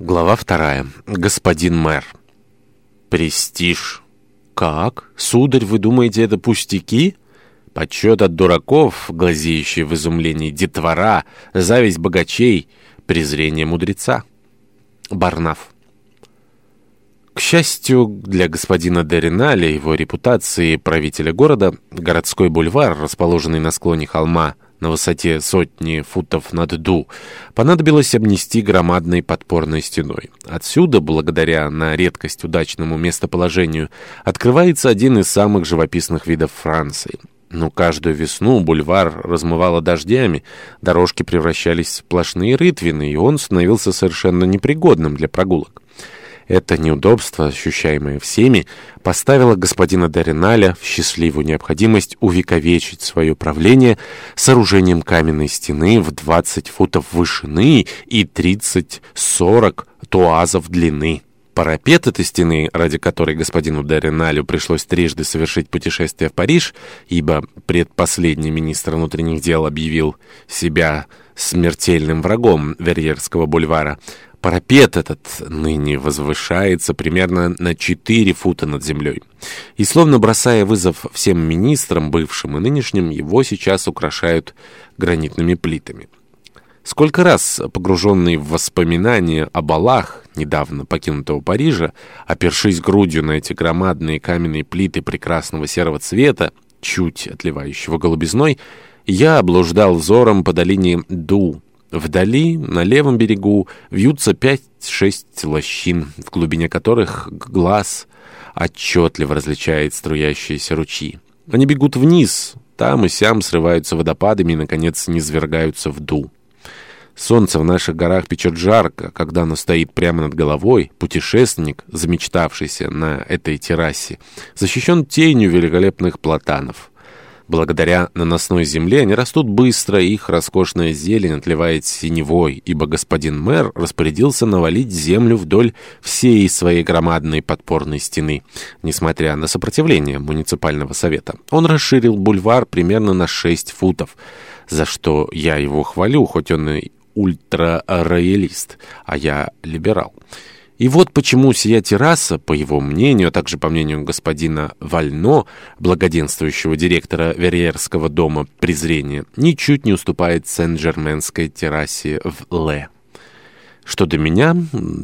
Глава вторая. Господин мэр. Престиж. Как? Сударь, вы думаете, это пустяки? Почет от дураков, глазеющие в изумлении детвора, зависть богачей, презрение мудреца. Барнаф. К счастью для господина Дериналя, его репутации правителя города, городской бульвар, расположенный на склоне холма, на высоте сотни футов над Ду, понадобилось обнести громадной подпорной стеной. Отсюда, благодаря на редкость удачному местоположению, открывается один из самых живописных видов Франции. Но каждую весну бульвар размывало дождями, дорожки превращались в сплошные рытвины, и он становился совершенно непригодным для прогулок. Это неудобство, ощущаемое всеми, поставило господина Дариналя в счастливую необходимость увековечить свое правление сооружением каменной стены в 20 футов вышины и 30-40 туазов длины. Парапет этой стены, ради которой господину Дариналю пришлось трижды совершить путешествие в Париж, ибо предпоследний министр внутренних дел объявил себя смертельным врагом Верьерского бульвара, Парапет этот ныне возвышается примерно на 4 фута над землей. И словно бросая вызов всем министрам, бывшим и нынешним, его сейчас украшают гранитными плитами. Сколько раз, погруженный в воспоминания о балах недавно покинутого Парижа, опершись грудью на эти громадные каменные плиты прекрасного серого цвета, чуть отливающего голубизной, я облуждал взором по долине Ду, Вдали, на левом берегу, вьются пять-шесть лощин, в глубине которых глаз отчетливо различает струящиеся ручьи. Они бегут вниз, там и сям срываются водопадами и, наконец, низвергаются в ду. Солнце в наших горах печет жарко, когда оно стоит прямо над головой. Путешественник, замечтавшийся на этой террасе, защищен тенью великолепных платанов. Благодаря наносной земле они растут быстро, и их роскошная зелень отливает синевой, ибо господин мэр распорядился навалить землю вдоль всей своей громадной подпорной стены, несмотря на сопротивление муниципального совета. Он расширил бульвар примерно на 6 футов, за что я его хвалю, хоть он и ультра-роялист, а я либерал. И вот почему сия терраса, по его мнению, а также по мнению господина Вально, благоденствующего директора Верьерского дома презрения, ничуть не уступает Сен-Жерменской террасе в Ле. Что до меня,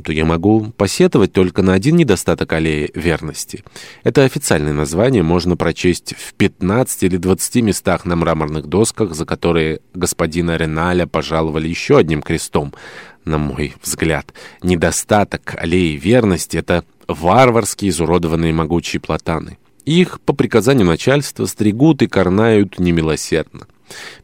то я могу посетовать только на один недостаток аллеи верности. Это официальное название можно прочесть в 15 или 20 местах на мраморных досках, за которые господина Реналя пожаловали еще одним крестом. На мой взгляд, недостаток аллеи верности — это варварские изуродованные могучие платаны. Их, по приказанию начальства, стригут и корнают немилосердно.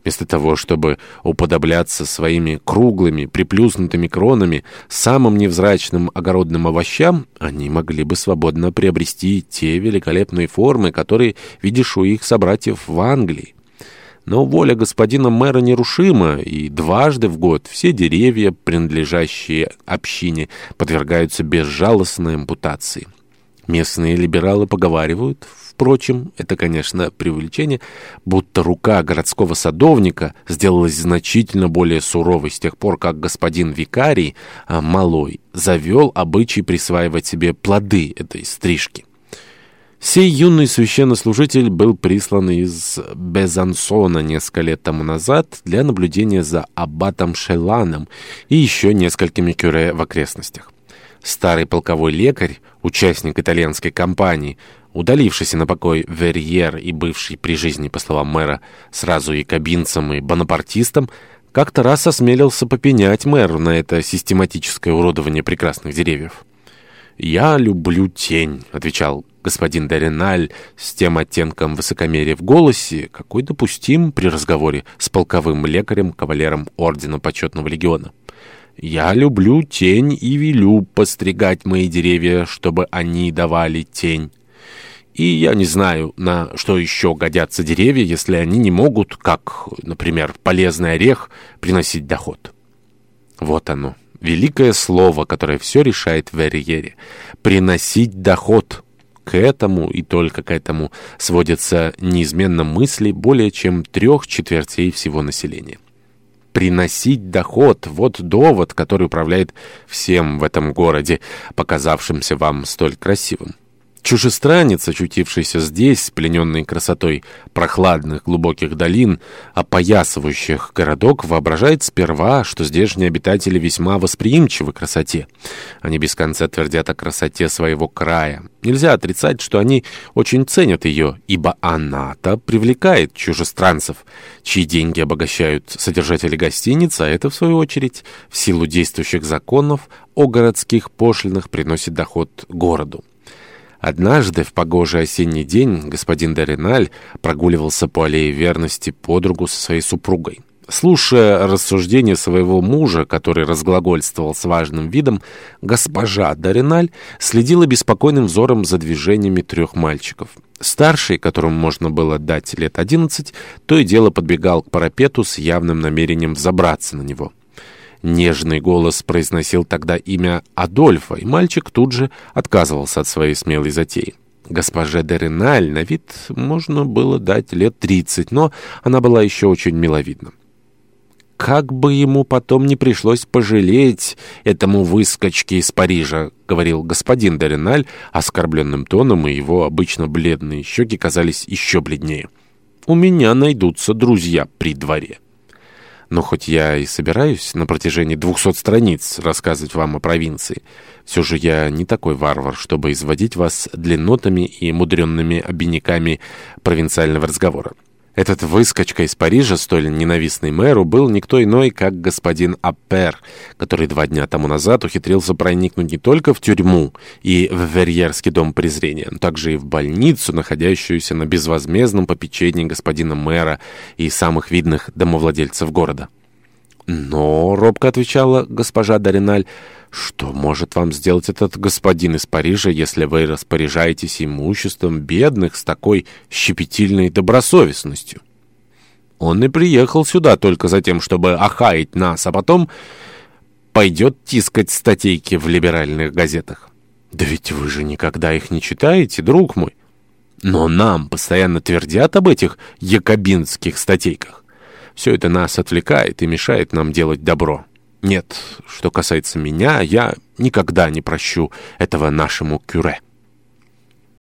Вместо того, чтобы уподобляться своими круглыми, приплюснутыми кронами самым невзрачным огородным овощам, они могли бы свободно приобрести те великолепные формы, которые видишь у их собратьев в Англии. Но воля господина мэра нерушима, и дважды в год все деревья, принадлежащие общине, подвергаются безжалостной ампутации. Местные либералы поговаривают, Впрочем, это, конечно, преувеличение, будто рука городского садовника сделалась значительно более суровой с тех пор, как господин викарий, а, малой, завел обычай присваивать себе плоды этой стрижки. Сей юный священнослужитель был прислан из Безансона несколько лет тому назад для наблюдения за аббатом Шеланом и еще несколькими кюре в окрестностях. Старый полковой лекарь, участник итальянской кампании, удалившийся на покой Верьер и бывший при жизни, по словам мэра, сразу и кабинцам, и бонапартистам, как-то раз осмелился попенять мэру на это систематическое уродование прекрасных деревьев. «Я люблю тень», — отвечал господин Дариналь с тем оттенком высокомерия в голосе, какой допустим при разговоре с полковым лекарем, кавалером Ордена Почетного Легиона. Я люблю тень и велю постригать мои деревья, чтобы они давали тень. И я не знаю, на что еще годятся деревья, если они не могут, как, например, полезный орех, приносить доход. Вот оно, великое слово, которое все решает в Верьере. Приносить доход. К этому и только к этому сводятся неизменно мысли более чем трех четвертей всего населения. приносить доход. Вот довод, который управляет всем в этом городе, показавшимся вам столь красивым. Чужестранец, очутившийся здесь, плененный красотой прохладных глубоких долин, опоясывающих городок, воображает сперва, что здешние обитатели весьма восприимчивы к красоте. Они без конца твердят о красоте своего края. Нельзя отрицать, что они очень ценят ее, ибо она-то привлекает чужестранцев, чьи деньги обогащают содержатели гостиниц, а это, в свою очередь, в силу действующих законов о городских пошлинах приносит доход городу. Однажды, в погожий осенний день, господин Дориналь прогуливался по аллее верности подругу со своей супругой. Слушая рассуждения своего мужа, который разглагольствовал с важным видом, госпожа Дориналь следила беспокойным взором за движениями трех мальчиков. Старший, которому можно было дать лет одиннадцать, то и дело подбегал к парапету с явным намерением взобраться на него. Нежный голос произносил тогда имя Адольфа, и мальчик тут же отказывался от своей смелой затеи. Госпоже Дереналь на вид можно было дать лет тридцать, но она была еще очень миловидна. «Как бы ему потом не пришлось пожалеть этому выскочке из Парижа», — говорил господин Дереналь оскорбленным тоном, и его обычно бледные щеки казались еще бледнее. «У меня найдутся друзья при дворе». Но хоть я и собираюсь на протяжении двухсот страниц рассказывать вам о провинции, все же я не такой варвар, чтобы изводить вас длиннотами и мудренными обиняками провинциального разговора. Этот выскочка из Парижа, столь ненавистный мэру, был никто иной, как господин Аппер, который два дня тому назад ухитрился проникнуть не только в тюрьму и в Верьерский дом презрения, но также и в больницу, находящуюся на безвозмездном попечении господина мэра и самых видных домовладельцев города. «Но», — робко отвечала госпожа Дориналь, — что может вам сделать этот господин из Парижа, если вы распоряжаетесь имуществом бедных с такой щепетильной добросовестностью? Он и приехал сюда только за тем, чтобы охаять нас, а потом пойдет тискать статейки в либеральных газетах. Да ведь вы же никогда их не читаете, друг мой. Но нам постоянно твердят об этих якобинских статейках. Все это нас отвлекает и мешает нам делать добро. Нет, что касается меня, я никогда не прощу этого нашему кюре».